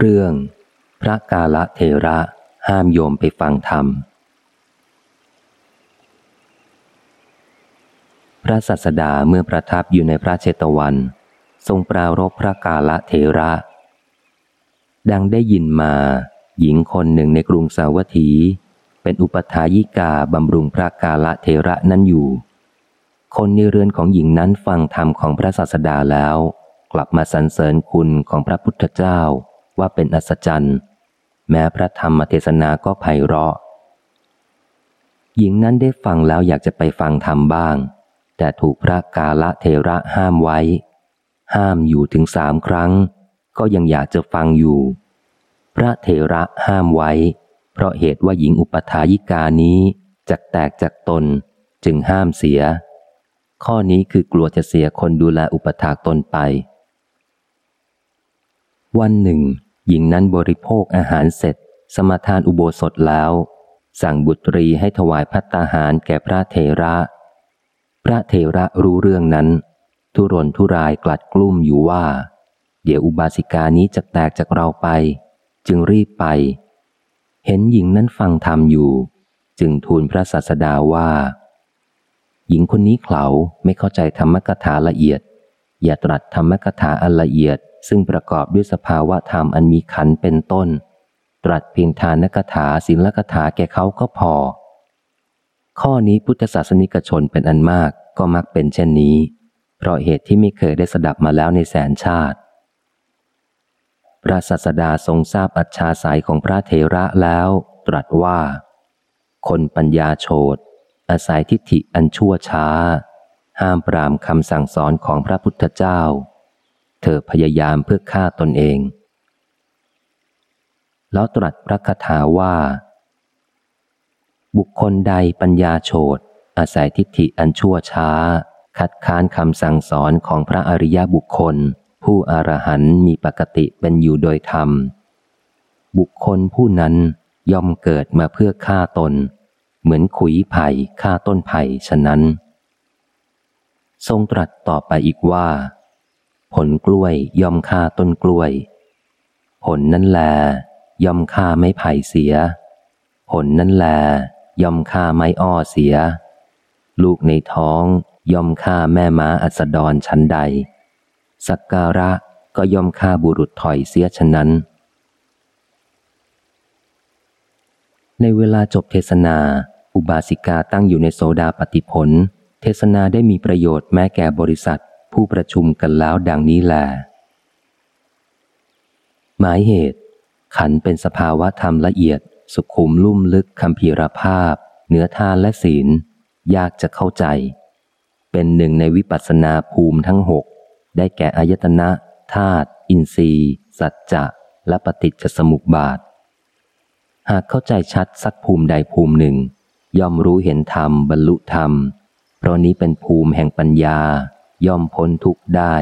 เรื่อง พระกาละเทระห้ามโยมไปฟังธรรม พระสัสดาเมื่อประทับอยู่ในพระเชตวัน ทรงปรารบพระกาละเทระ ดังได้ยินมา หญิงคนหนึ่งในกรุงสาวัตถี เป็นอุปถายิกาบำรุงพระกาละเทระนั้นอยู่ คนในเรือนของหญิงนั้นฟังธรรมของพระสัสดาแล้ว กลับมาสรรเสริญคุณของพระพุทธเจ้า ว่าเป็นอัศจรรย์ แม้พระธรรมเทศนาก็ไพเราะ หญิงนั้นได้ฟังแล้วอยากจะไปฟังธรรมบ้าง แต่ถูกพระกาละเทระห้ามไว้ ห้ามอยู่ถึงสามครั้ง ก็ยังอยากจะฟังอยู่ พระเทระห้ามไว้ เพราะเหตุว่าหญิงอุปถายิกานี้จะแตกจากตนจึงห้ามเสีย ข้อนี้คือกลัวจะเสียคนดูแลอุปถากตนไป วันหนึ่ง หญิงนั้นบริโภคอาหารเสร็จ สมทานอุโบสถแล้ว สั่งบุตรีให้ถวายพัตตาหารแก่พระเทระ พระเทระรู้เรื่องนั้น ทุรนทุรายกลัดกลุ้มอยู่ว่า เดี๋ยวอุบาสิกานี้จะแตกจากเราไป จึงรีบไป เห็นหญิงนั้นฟังธรรมอยู่ จึงทูลพระศาสดาว่า หญิงคนนี้เขาไม่เข้าใจธรรมกถาละเอียด อย่าตรัสธรรมกถาอันละเอียด ซึ่งประกอบด้วยสภาวะธรรมอันมีขันเป็นต้น ตรัสเพียงทานกถาศีลกถาแก่เขาก็พอ ข้อนี้พุทธศาสนิกชนเป็นอันมากก็มักเป็นเช่นนี้ เพราะเหตุที่ไม่เคยได้สดับมาแล้วในแสนชาติ พระศาสดาทรงทราบอัจฉาสายของพระเทระแล้ว ตรัสว่า คนปัญญาโฉดอาศัยทิฏฐิอันชั่วช้า ห้ามปรามคำสั่งสอนของพระพุทธเจ้า เธอพยายามเพื่อฆ่าตนเอง แล้วตรัสพระคาถาว่า บุคคลใดปัญญาโฉดอาศัยทิฏฐิอันชั่วช้า คัดค้านคำสั่งสอนของพระอริยบุคคล ผู้อรหันต์มีปกติเป็นอยู่โดยธรรม บุคคลผู้นั้นย่อมเกิดมาเพื่อฆ่าตน เหมือนขุยไผ่ฆ่าต้นไผ่ฉะนั้น ทรงตรัสต่อไปอีกว่า ผลกล้วยย่อมฆ่าต้นกล้วย ผลนั้นแล ย่อมฆ่าไม้ไผ่เสีย ผลนั้นแล ย่อมฆ่าไม้อ้อเสีย ลูกในท้องย่อมฆ่าแม่ม้าอัสดรชั้นใด สักการะก็ย่อมฆ่าบุรุษถอยเสียฉะนั้น ในเวลาจบเทศนา อุบาสิกาตั้งอยู่ในโซดาปฏิผล ทศนาได้มีประโยชน์แม้แก่บริษัทผู้ประชุมกันแล้วดังนี้แล หมายเหตุ ขันเป็นสภาวะธรรมละเอียด สุขุมลุ่มลึกคำพีรภาพ เนื้อทานและศีล ยากจะเข้าใจ เป็นหนึ่งในวิปัสสนาภูมิทั้งหก ได้แก่อายตนะธาตุอินทรีย์ สัจจะและปฏิจจสมุปบาท หากเข้าใจชัดสักภูมิใดภูมิหนึ่ง ย่อมรู้เห็นธรรมบรรลุธรรม เพราะนี้เป็นภูมิแห่งปัญญาย่อมพ้นทุกข์ได้